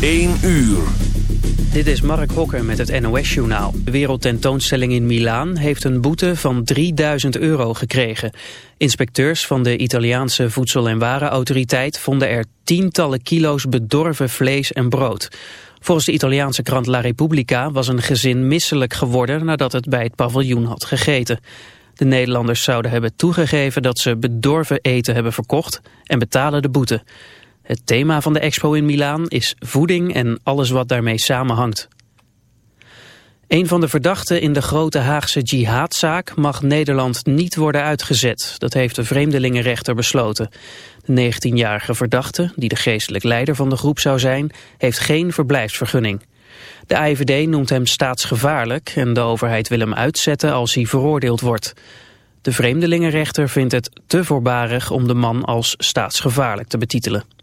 1 uur. Dit is Mark Hokker met het NOS-journaal. De wereldtentoonstelling in Milaan heeft een boete van 3000 euro gekregen. Inspecteurs van de Italiaanse Voedsel- en Warenautoriteit vonden er tientallen kilo's bedorven vlees en brood. Volgens de Italiaanse krant La Repubblica was een gezin misselijk geworden nadat het bij het paviljoen had gegeten. De Nederlanders zouden hebben toegegeven dat ze bedorven eten hebben verkocht en betalen de boete. Het thema van de expo in Milaan is voeding en alles wat daarmee samenhangt. Een van de verdachten in de grote Haagse jihadzaak mag Nederland niet worden uitgezet. Dat heeft de vreemdelingenrechter besloten. De 19-jarige verdachte, die de geestelijk leider van de groep zou zijn, heeft geen verblijfsvergunning. De AIVD noemt hem staatsgevaarlijk en de overheid wil hem uitzetten als hij veroordeeld wordt. De vreemdelingenrechter vindt het te voorbarig om de man als staatsgevaarlijk te betitelen.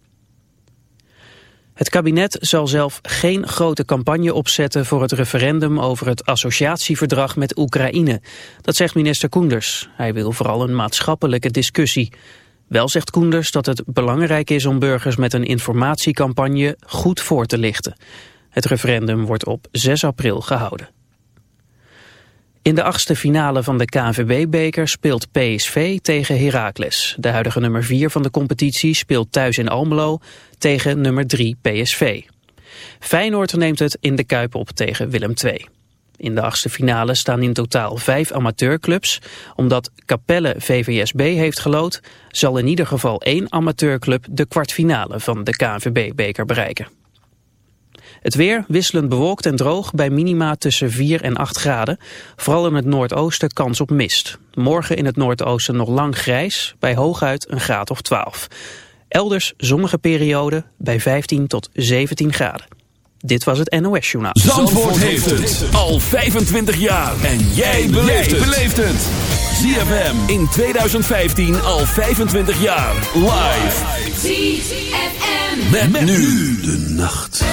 Het kabinet zal zelf geen grote campagne opzetten voor het referendum over het associatieverdrag met Oekraïne. Dat zegt minister Koenders. Hij wil vooral een maatschappelijke discussie. Wel zegt Koenders dat het belangrijk is om burgers met een informatiecampagne goed voor te lichten. Het referendum wordt op 6 april gehouden. In de achtste finale van de KNVB-beker speelt PSV tegen Heracles. De huidige nummer 4 van de competitie speelt thuis in Almelo tegen nummer 3 PSV. Feyenoord neemt het in de Kuip op tegen Willem II. In de achtste finale staan in totaal vijf amateurclubs. Omdat Capelle VVSB heeft gelood, zal in ieder geval één amateurclub de kwartfinale van de KNVB-beker bereiken. Het weer wisselend bewolkt en droog bij minima tussen 4 en 8 graden. Vooral in het noordoosten kans op mist. Morgen in het noordoosten nog lang grijs, bij hooguit een graad of 12. Elders zonnige periode bij 15 tot 17 graden. Dit was het NOS Journaal. Zandvoort, Zandvoort heeft het al 25 jaar. En jij beleeft het. ZFM in 2015 al 25 jaar. Live. ZFM. Met, met nu de nacht.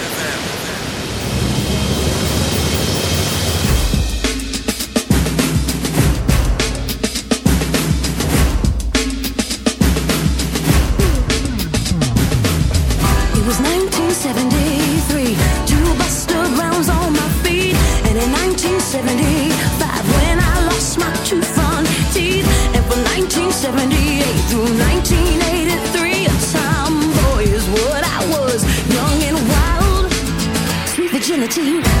心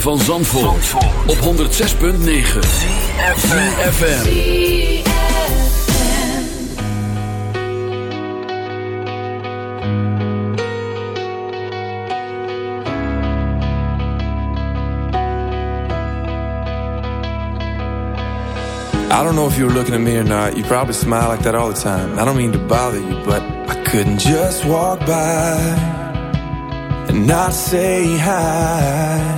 van Zandvoort, Zandvoort. op 106.9 CFFM I don't know if you were looking at me or not You probably smile like that all the time I don't mean to bother you But I couldn't just walk by and not say hi.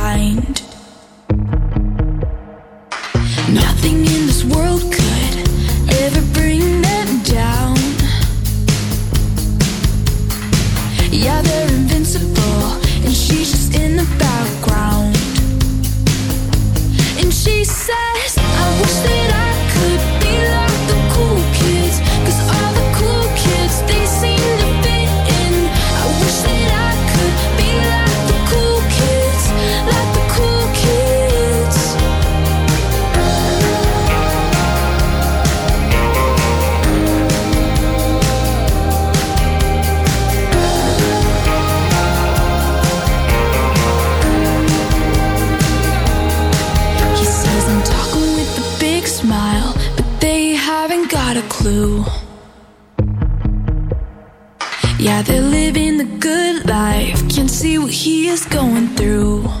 is going through.